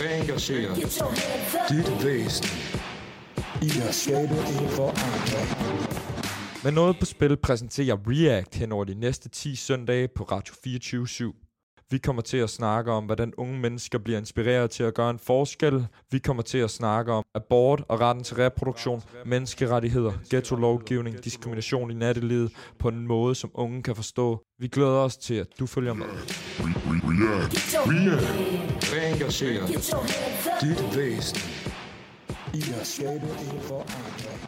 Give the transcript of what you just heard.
Reengagere dit væsen i at skabe en forandring. Med noget på spil præsenterer React hen over de næste 10 søndage på Radio 24 /7. Vi kommer til at snakke om, hvordan unge mennesker bliver inspireret til at gøre en forskel. Vi kommer til at snakke om abort og retten til reproduktion, menneskerettigheder, ghetto-lovgivning, diskrimination i nattelivet på en måde, som unge kan forstå. Vi glæder os til, at du følger med. Dit væsen i at skabe en forandring.